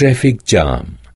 traffic jam.